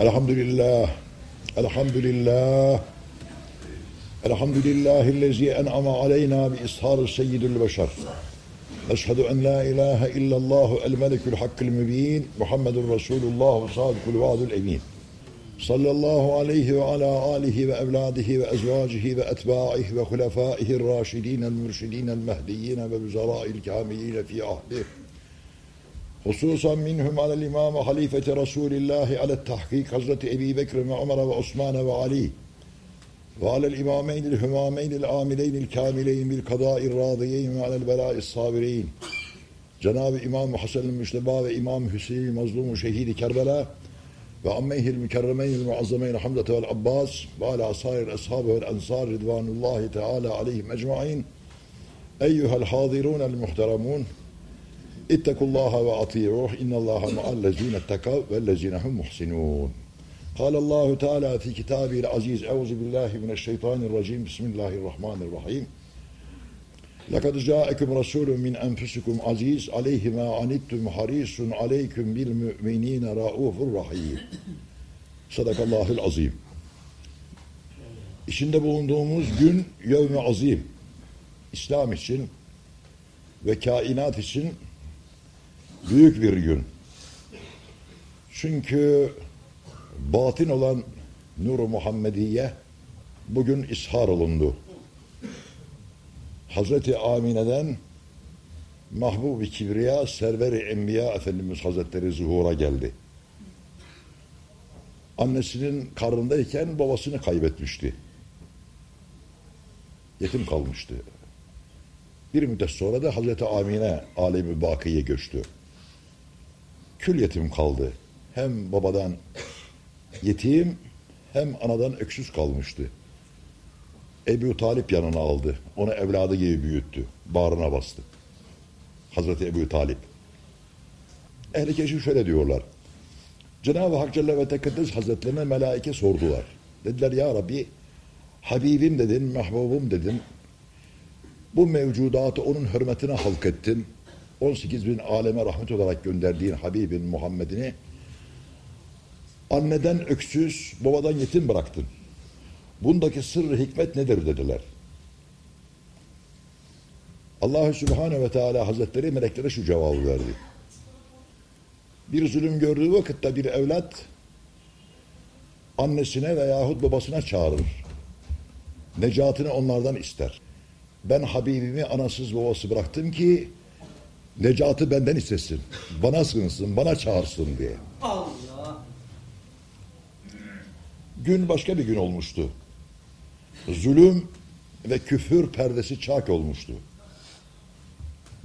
Elhamdülillah. Elhamdülillah. Elhamdülillahillezî en'ama aleyna bi ishar seyyidül beşer. Eşhedü en la ilahe illallahü el melikül hakkül mübin. Muhammedun Resulullah ve sadikul vaadül emin. Sallallahu aleyhi ve ala alihi ve evladihi ve ezvacihi ve etbaihi ve hulefaihi raşidin el mürşidin el mehdiyyin ve büzerâil kâmiyyin fi ahdih. خصوصا منهم على الإمام خليفة رسول الله على التحقيق حضرة أبي بكر وعمر وعثمان وعلي وعلى الإمامين الهمامين العاملين الكاملين بالقضاء الراضيين وعلى البلاء الصابرين. جناب إمام حسن المجتبى وإمام حسين المظلوم شهيد كربلاء وعميه المكرمين المعظمين حمزة والعباس وعلى سائر الأصحاب والأنصار رضوان الله تعالى عليهم أجمعين. أيها الحاضرون المحترمون ecmain eyyuhel hadirun el muhteramun ittekullaha ve ati'uh innallaha ma'allezine ettekav vellezine hum muhsinun قال الله تعالى في كتابه العزيز أعوذ بالله من الشيطان الرجيم بسم الله الرحمن الرحيم لقد جاءكم رسول من أنفسكم عزيز عليه ما عنتم حريص عليكم بالمؤمنين رؤوف رحيم Sadakallahül azim. İçinde bulunduğumuz gün yevmi azim. İslam için ve kainat için büyük bir gün. Çünkü batın olan Nur-u Muhammediye bugün ishar olundu. Hazreti Amine'den Mahbub-i Kibriya, Server-i Enbiya Efendimiz Hazretleri zuhura geldi. Annesinin karnındayken babasını kaybetmişti. Yetim kalmıştı. Bir müddet sonra da Hazreti Amine alemi bakiye göçtü. Kül yetim kaldı. Hem babadan yetim hem anadan öksüz kalmıştı. Ebu Talip yanına aldı. Onu evladı gibi büyüttü. Bağrına bastı. Hazreti Ebu Talip. Ehli keşif şöyle diyorlar. Cenab-ı Hak Celle ve Tekaddes Hazretlerine melaike sordular. Dediler ya Rabbi Habibim dedin, mahbubum dedin. Bu mevcudatı onun hürmetine halk ettin. 18 bin aleme rahmet olarak gönderdiğin Habibin Muhammed'ini anneden öksüz, babadan yetim bıraktın. Bundaki sırrı hikmet nedir dediler. Allahü Sübhane ve Teala Hazretleri meleklere şu cevabı verdi. Bir zulüm gördüğü vakitte bir evlat annesine veyahut babasına çağırır. Necatını onlardan ister. Ben Habibimi anasız babası bıraktım ki necatı benden istesin. Bana sığınsın, bana çağırsın diye. Allah. Gün başka bir gün olmuştu. Zulüm ve küfür perdesi çak olmuştu.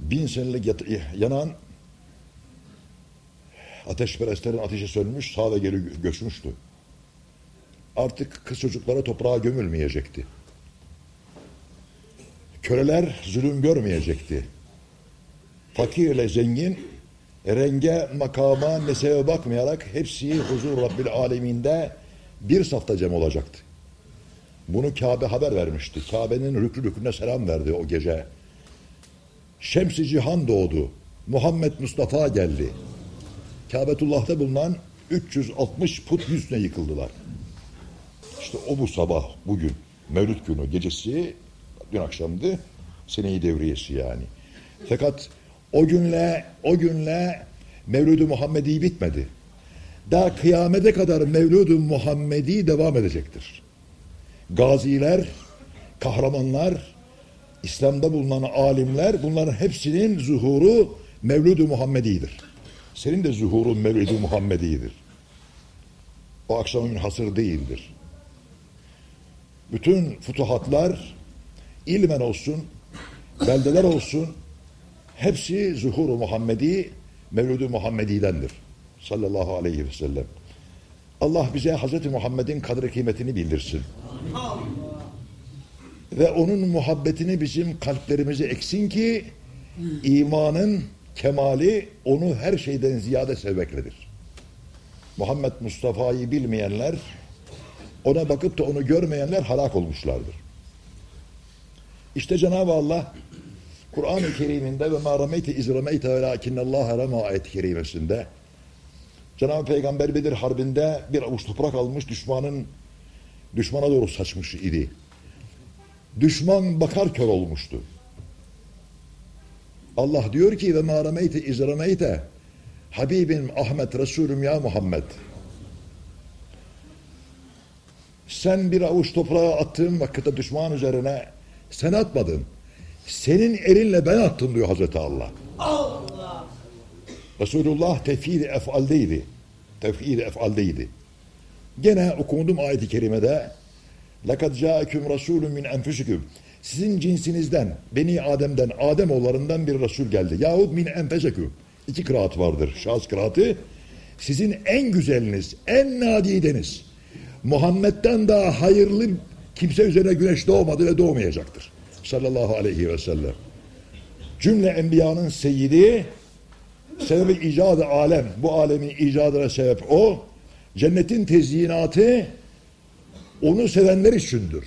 Bin senelik yanan ateşperestlerin ateşi sönmüş, sağ ve geri gö- göçmüştü. Artık kız çocuklara toprağa gömülmeyecekti. Köleler zulüm görmeyecekti. Fakir ile zengin renge, makama, nesebe bakmayarak hepsi huzur Rabbil Aleminde bir safta cem olacaktı. Bunu Kabe haber vermişti. Kabe'nin rüklü rükününe selam verdi o gece. Şems-i Cihan doğdu. Muhammed Mustafa geldi. Kabetullah'ta bulunan 360 put yüzüne yıkıldılar. İşte o bu sabah, bugün, Mevlüt günü gecesi, dün akşamdı, seneyi devriyesi yani. Fakat o günle, o günle Mevlüd-ü Muhammedi bitmedi. Daha kıyamete kadar Mevlüd-ü Muhammedi devam edecektir. Gaziler, kahramanlar, İslam'da bulunan alimler bunların hepsinin zuhuru Mevlüd-ü Muhammedi'dir. Senin de zuhurun Mevlüd-ü Muhammedi'dir. O akşamın hasır değildir. Bütün futuhatlar ilmen olsun, beldeler olsun hepsi zuhuru Muhammedi, Mevlüd-ü Muhammedi'dendir. Sallallahu aleyhi ve sellem. Allah bize Hazreti Muhammed'in kadri kıymetini bildirsin. Ve onun muhabbetini bizim kalplerimize eksin ki imanın kemali onu her şeyden ziyade sevmekledir. Muhammed Mustafa'yı bilmeyenler, ona bakıp da onu görmeyenler halak olmuşlardır. İşte Cenab-ı Allah Kur'an-ı Kerim'inde ve ma rameyte iz rameyte velakinnallâhe rema ayet-i kerimesinde Cenab-ı Peygamber Bedir Harbi'nde bir avuç toprak almış düşmanın düşmana doğru saçmış idi. Düşman bakar kör olmuştu. Allah diyor ki ve ma rameyte Habibim Ahmet Resulüm ya Muhammed sen bir avuç toprağı attığın vakitte düşman üzerine sen atmadın. Senin elinle ben attım diyor Hazreti Allah. Allah. Resulullah tefhid efaldeydi. Tefhid efaldeydi. Gene okudum ayet-i kerimede لَقَدْ جَاءَكُمْ رَسُولٌ مِنْ اَنْفُسِكُمْ Sizin cinsinizden, Beni Adem'den, Adem oğullarından bir Resul geldi. Yahut min enfeseküm. İki kıraat vardır. Şahs kıraatı. Sizin en güzeliniz, en nadideniz. Muhammed'den daha hayırlı kimse üzerine güneş doğmadı ve doğmayacaktır. Sallallahu aleyhi ve sellem. Cümle enbiyanın seyyidi, sebebi icadı alem, bu alemin icadına sebep o. Cennetin tezyinatı onu sevenler içindir.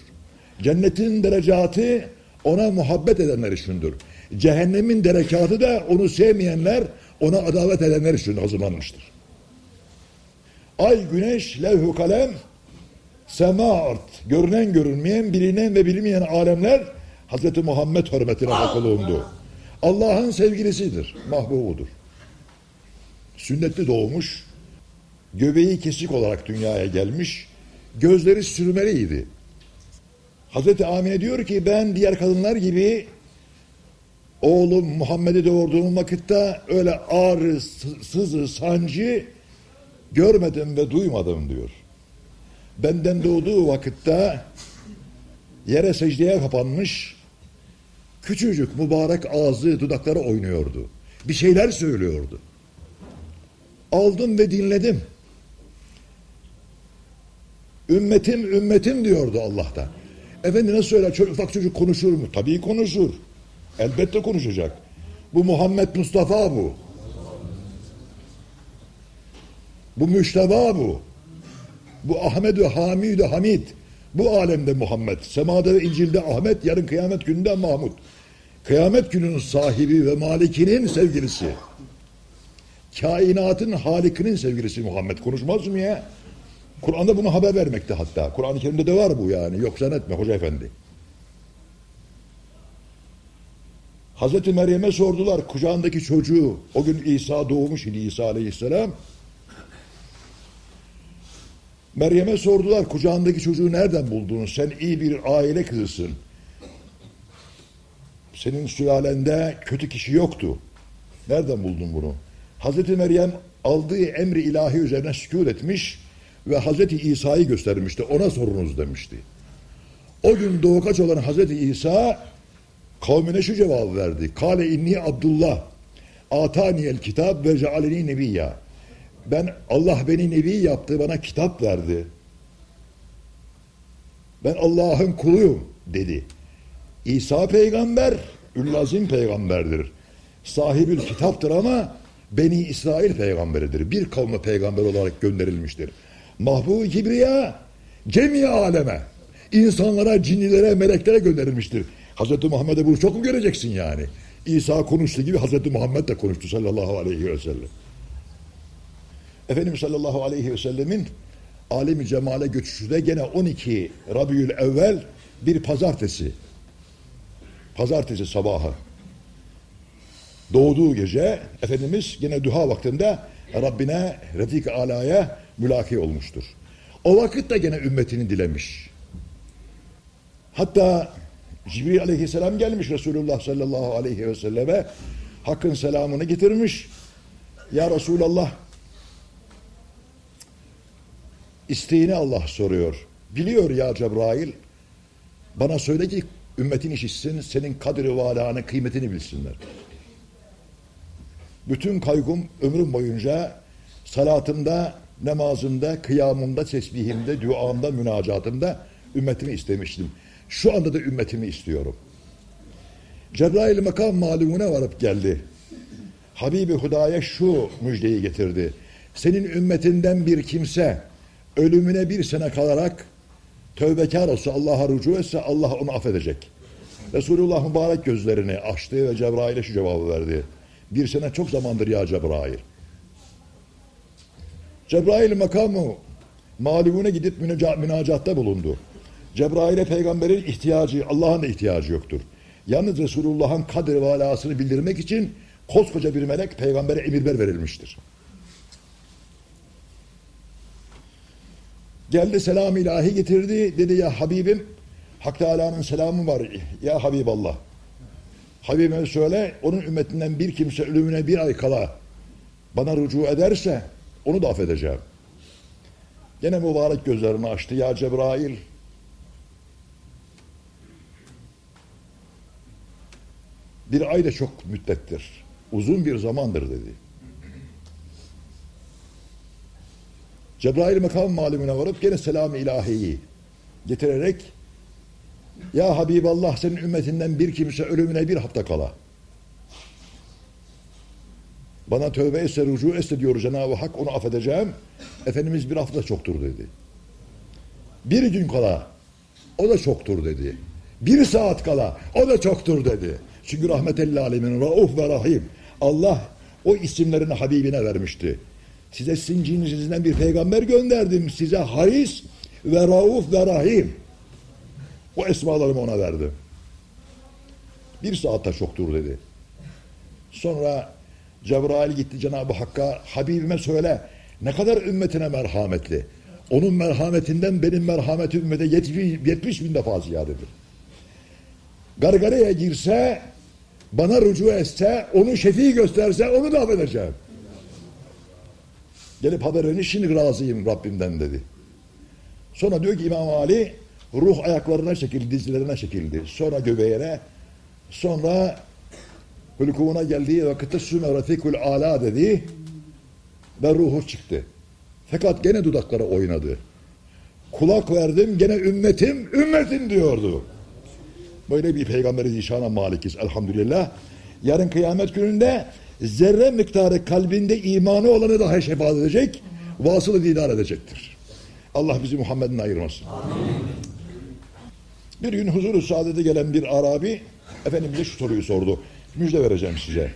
Cennetin derecatı ona muhabbet edenler içindir. Cehennemin derekatı da onu sevmeyenler, ona adavet edenler için hazırlanmıştır. Ay, güneş, levh-u kalem, sema art, görünen görünmeyen, bilinen ve bilinmeyen alemler Hz. Muhammed hürmetine olundu. Allah'ın sevgilisidir, mahbubudur. Sünnetli doğmuş, göbeği kesik olarak dünyaya gelmiş, gözleri sürmeliydi. Hazreti Amine diyor ki ben diğer kadınlar gibi oğlum Muhammed'i doğurduğum vakitte öyle ağrı, sızı, sancı görmedim ve duymadım diyor. Benden doğduğu vakitte yere secdeye kapanmış küçücük mübarek ağzı dudakları oynuyordu. Bir şeyler söylüyordu. Aldım ve dinledim. Ümmetim ümmetim diyordu Allah'ta. Efendi nasıl söyler? Çocuk, ufak çocuk konuşur mu? Tabii konuşur. Elbette konuşacak. Bu Muhammed Mustafa bu. Bu Müşteba bu. Bu Ahmed-ü Hamid-ü Hamid. Bu alemde Muhammed. Semada ve İncil'de Ahmet, yarın kıyamet gününde Mahmud. Kıyamet gününün sahibi ve malikinin sevgilisi. Kainatın halikinin sevgilisi Muhammed. Konuşmaz mı ya? Kur'an'da bunu haber vermekte hatta. Kur'an-ı Kerim'de de var bu yani. Yok zannetme hoca efendi. Hazreti Meryem'e sordular kucağındaki çocuğu. O gün İsa doğmuş idi İsa aleyhisselam. Meryem'e sordular kucağındaki çocuğu nereden buldun? Sen iyi bir aile kızısın. Senin sülalende kötü kişi yoktu. Nereden buldun bunu? Hazreti Meryem aldığı emri ilahi üzerine sükût etmiş ve Hazreti İsa'yı göstermişti. Ona sorunuz demişti. O gün doğukaç olan Hazreti İsa kavmine şu cevabı verdi. Kale inni Abdullah ataniyel kitap ve cealeni nebiyya. Ben Allah beni nebi yaptı, bana kitap verdi. Ben Allah'ın kuluyum dedi. İsa peygamber, Üllazim peygamberdir. Sahibül kitaptır ama Beni İsrail peygamberidir. Bir kavme peygamber olarak gönderilmiştir. Mahbu Kibriya cemi aleme insanlara, cinlilere, meleklere gönderilmiştir. Hazreti Muhammed'e bunu çok mu göreceksin yani? İsa konuştu gibi Hazreti Muhammed de konuştu sallallahu aleyhi ve sellem. Efendimiz sallallahu aleyhi ve sellemin alemi cemale göçüşü de gene 12 Rabiül evvel bir pazartesi. Pazartesi sabahı. Doğduğu gece Efendimiz gene duha vaktinde Rabbine Refik Ala'ya mülaki olmuştur. O vakit de gene ümmetini dilemiş. Hatta Cibril aleyhisselam gelmiş Resulullah sallallahu aleyhi ve selleme hakkın selamını getirmiş. Ya Resulallah isteğini Allah soruyor. Biliyor ya Cebrail bana söyle ki ümmetin işitsin senin kadri valanın kıymetini bilsinler. Bütün kaygım ömrüm boyunca salatımda, namazımda, kıyamımda, tesbihimde, duamda, münacatımda ümmetimi istemiştim. Şu anda da ümmetimi istiyorum. Cebrail makam malumuna varıp geldi. Habibi Huda'ya şu müjdeyi getirdi. Senin ümmetinden bir kimse ölümüne bir sene kalarak tövbekar olsa Allah'a rücu etse Allah onu affedecek. Resulullah mübarek gözlerini açtı ve Cebrail'e şu cevabı verdi. Bir sene çok zamandır ya Cebrail. Cebrail makamı malumuna gidip münaca, münacatta bulundu. Cebrail'e peygamberin ihtiyacı, Allah'ın da ihtiyacı yoktur. Yalnız Resulullah'ın kadri ve alasını bildirmek için koskoca bir melek peygambere emirler verilmiştir. Geldi selam ilahi getirdi. Dedi ya Habibim Hak Teala'nın selamı var ya Habiballah. Habibime söyle onun ümmetinden bir kimse ölümüne bir ay kala bana rücu ederse onu da affedeceğim. Gene mübarek gözlerini açtı ya Cebrail. Bir ay da çok müddettir. Uzun bir zamandır dedi. Cebrail makam malumuna varıp gene selam ilahiyi getirerek ya Habiballah senin ümmetinden bir kimse ölümüne bir hafta kala. Bana tövbe etse, rücu etse diyor Cenab-ı Hak onu affedeceğim. Efendimiz bir hafta çoktur dedi. Bir gün kala o da çoktur dedi. Bir saat kala o da çoktur dedi. Çünkü rahmetellil alemin rauf ve rahim. Allah o isimlerini Habibine vermişti. Size sizin cinsinizden bir peygamber gönderdim. Size haris ve rauf ve rahim. O esmalarımı ona verdim. Bir saatte çoktur dedi. Sonra Cebrail gitti Cenab-ı Hakk'a Habibime söyle ne kadar ümmetine merhametli. Onun merhametinden benim merhameti ümmete 70, 70 bin defa ziyadedir. Gargaraya girse bana rücu etse onu şefi gösterse onu da affedeceğim. Gelip haberini şimdi razıyım Rabbimden dedi. Sonra diyor ki İmam Ali ruh ayaklarına çekildi, dizlerine çekildi. Sonra göbeğine, sonra hülkûna geldiği vakitte süme rafikul ala dedi ve ruhu çıktı. Fakat gene dudakları oynadı. Kulak verdim gene ümmetim, ümmetim diyordu. Böyle bir peygamberi zişana malikiz elhamdülillah. Yarın kıyamet gününde zerre miktarı kalbinde imanı olanı daha şefaat edecek, vasılı didar edecektir. Allah bizi Muhammed'in ayırmasın. Amin. Bir gün huzuru saadete gelen bir Arabi Efendimiz'e şu soruyu sordu. Müjde vereceğim size.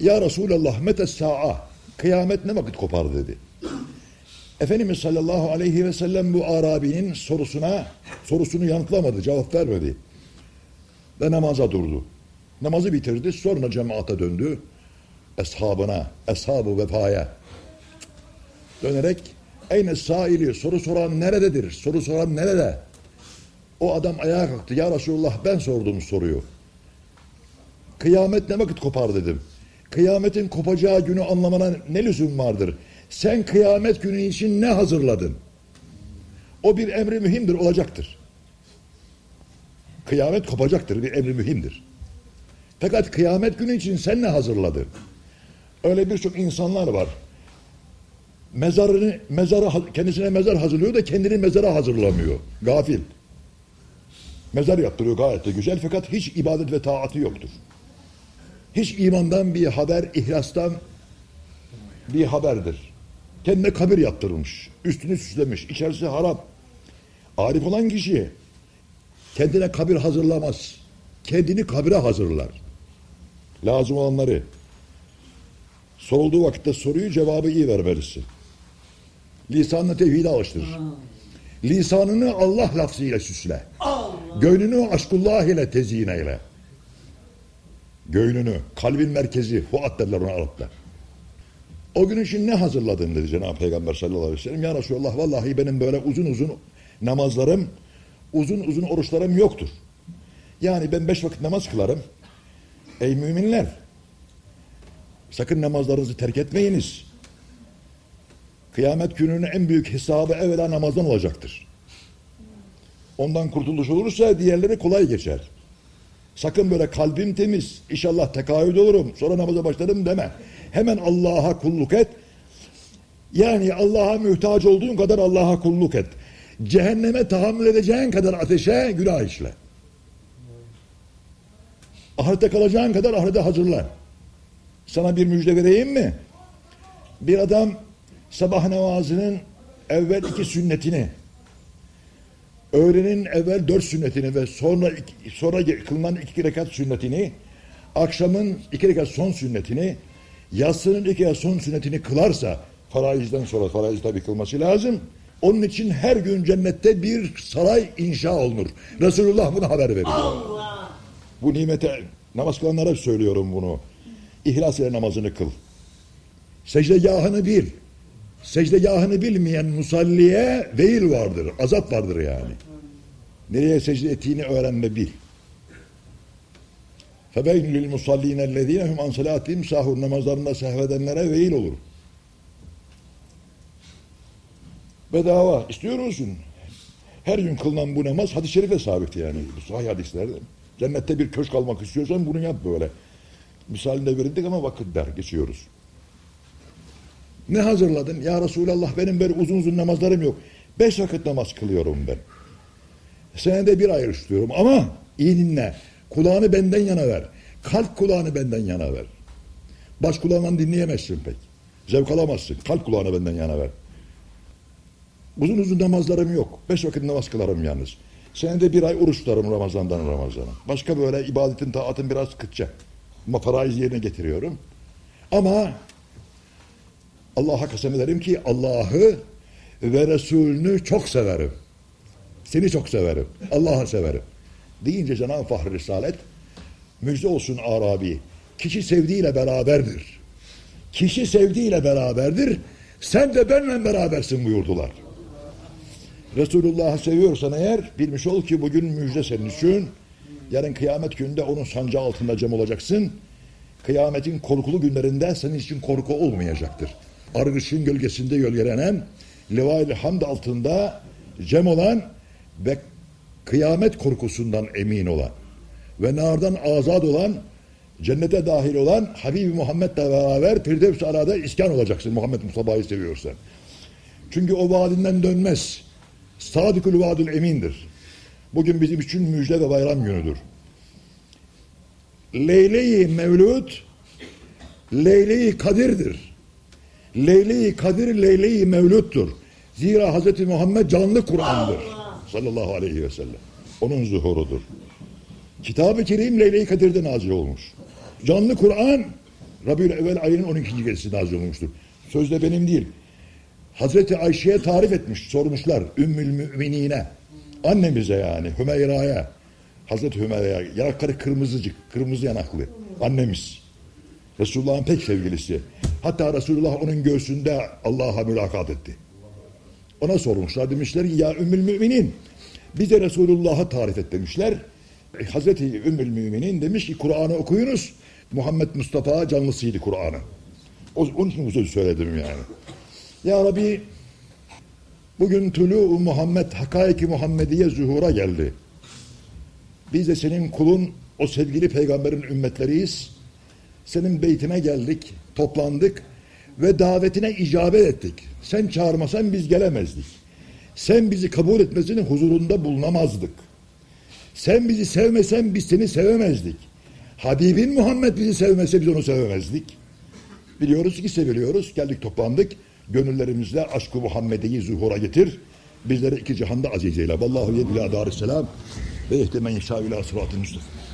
Ya Resulallah mete sa'a kıyamet ne vakit kopar dedi. Efendimiz sallallahu aleyhi ve sellem bu Arabi'nin sorusuna sorusunu yanıtlamadı, cevap vermedi. Ve namaza durdu. Namazı bitirdi, sonra cemaate döndü. Eshabına, eshab-ı vefaya dönerek Eyne saili soru soran nerededir? Soru soran nerede? O adam ayağa kalktı. Ya Resulullah ben sordum soruyu. Kıyamet ne vakit kopar dedim. Kıyametin kopacağı günü anlamana ne lüzum vardır? Sen kıyamet günü için ne hazırladın? O bir emri mühimdir, olacaktır. Kıyamet kopacaktır, bir emri mühimdir. Fakat kıyamet günü için sen ne hazırladın? Öyle birçok insanlar var. Mezarını, mezarı, kendisine mezar hazırlıyor da kendini mezara hazırlamıyor. Gafil. Mezar yaptırıyor gayet de güzel fakat hiç ibadet ve taatı yoktur. Hiç imandan bir haber, ihlastan bir haberdir. Kendine kabir yaptırmış, üstünü süslemiş, içerisi haram. Arif olan kişi kendine kabir hazırlamaz. Kendini kabire hazırlar. Lazım olanları. Sorulduğu vakitte soruyu cevabı iyi vermelisin. Lisanını tevhide alıştırır. Lisanını Allah lafzıyla süsle. Allah. Gönlünü aşkullah ile tezyin eyle. Göğnünü, kalbin merkezi, fuat derler ona Araplar. O gün için ne hazırladın dedi Cenab-ı Peygamber sallallahu aleyhi ve sellem. Ya Resulallah vallahi benim böyle uzun uzun namazlarım, uzun uzun oruçlarım yoktur. Yani ben beş vakit namaz kılarım. Ey müminler! Sakın namazlarınızı terk etmeyiniz. Kıyamet gününün en büyük hesabı evvela namazdan olacaktır. Ondan kurtuluş olursa diğerleri kolay geçer. Sakın böyle kalbim temiz, inşallah tekahüt olurum, sonra namaza başlarım deme. Hemen Allah'a kulluk et. Yani Allah'a muhtaç olduğun kadar Allah'a kulluk et. Cehenneme tahammül edeceğin kadar ateşe günah işle. Ahirette kalacağın kadar ahirete hazırlan. Sana bir müjde vereyim mi? Bir adam sabah namazının evvel iki sünnetini öğlenin evvel dört sünnetini ve sonra sonra kılınan iki rekat sünnetini akşamın iki rekat son sünnetini yatsının iki rekat son sünnetini kılarsa Faraizden sonra faraiz tabi kılması lazım. Onun için her gün cennette bir saray inşa olunur. Resulullah bunu haber veriyor. Allah. Bu nimete namaz kılanlara söylüyorum bunu. İhlas ile namazını kıl. Secdegahını bil. Secdegahını bilmeyen musalliye veil vardır, azap vardır yani. Nereye secde ettiğini öğrenme bil. فَبَيْنُ لِلْمُصَلِّينَ الَّذ۪ينَ هُمْ عَنْ صَلَاتِهِمْ sahur namazlarında sehvedenlere veil olur. Bedava. istiyor musun? Her gün kılınan bu namaz hadis-i şerife sabit yani. Bu sahih hadislerde. Cennette bir köşk almak istiyorsan bunu yap böyle. Misalinde verildik ama vakit der. Geçiyoruz. Ne hazırladın? Ya Resulallah benim böyle uzun uzun namazlarım yok. Beş vakit namaz kılıyorum ben. Senede bir ayır istiyorum ama iyi dinle. Kulağını benden yana ver. Kalp kulağını benden yana ver. Baş kulağından dinleyemezsin pek. Zevk alamazsın. Kalp kulağını benden yana ver. Uzun uzun namazlarım yok. Beş vakit namaz kılarım yalnız. Senede bir ay oruç tutarım Ramazan'dan Ramazan'a. Başka böyle ibadetin, taatın biraz kıtça. Ama faraiz yerine getiriyorum. Ama Allah'a kasem ederim ki Allah'ı ve Resulünü çok severim. Seni çok severim. Allah'ı severim. Deyince Cenab-ı Fahri Risalet müjde olsun Arabi. Kişi sevdiğiyle beraberdir. Kişi sevdiğiyle beraberdir. Sen de benimle berabersin buyurdular. Resulullah'ı seviyorsan eğer bilmiş ol ki bugün müjde senin için. Yarın kıyamet gününde onun sancağı altında cem olacaksın. Kıyametin korkulu günlerinde senin için korku olmayacaktır. Argışın gölgesinde gölgelenen, Levail Hamd altında cem olan ve kıyamet korkusundan emin olan ve nardan azad olan, cennete dahil olan Habibi Muhammed'le beraber Firdevs Ala'da iskan olacaksın Muhammed Mustafa'yı seviyorsan. Çünkü o vaadinden dönmez. Sadikül vaadül emindir. Bugün bizim için müjde ve bayram günüdür. Leyle-i Mevlud Leyle-i Kadir'dir. Leyle-i Kadir Leyle-i Mevlud'dur. Zira Hz. Muhammed canlı Kur'an'dır. Sallallahu aleyhi ve sellem. Onun zuhurudur. Kitab-ı Kerim Leyle-i Kadir'de nazil olmuş. Canlı Kur'an Rabiül Evvel ayının 12. gecesi nazil olmuştur. Sözde benim değil. Hazreti Ayşe'ye tarif etmiş, sormuşlar. Ümmül müminine. Annemize yani, Hümeyra'ya. Hazreti Hümeyra'ya. Yanakları kırmızıcık, kırmızı yanaklı. Annemiz. Resulullah'ın pek sevgilisi. Hatta Resulullah onun göğsünde Allah'a mülakat etti. Ona sormuşlar. Demişler ki ya Ümmül Müminin bize Resulullah'ı tarif et demişler. E, Hazreti Ümmül Müminin demiş ki Kur'an'ı okuyunuz. Muhammed Mustafa canlısıydı Kur'an'ı. Onun için bu sözü söyledim yani. Ya Rabbi bugün Tulu Muhammed Hakaiki Muhammediye zuhura geldi. Biz de senin kulun o sevgili peygamberin ümmetleriyiz. Senin beytine geldik, toplandık ve davetine icabet ettik. Sen çağırmasan biz gelemezdik. Sen bizi kabul etmesinin huzurunda bulunamazdık. Sen bizi sevmesen biz seni sevemezdik. Habibin Muhammed bizi sevmese biz onu sevemezdik. Biliyoruz ki seviliyoruz. Geldik toplandık. Gönüllerimizle aşkı Muhammed'i zuhura getir. Bizleri iki cihanda aziz eyle. Vallahu yedilâ darisselam ve ihtimen yeşâ ilâ sıratı müstakim.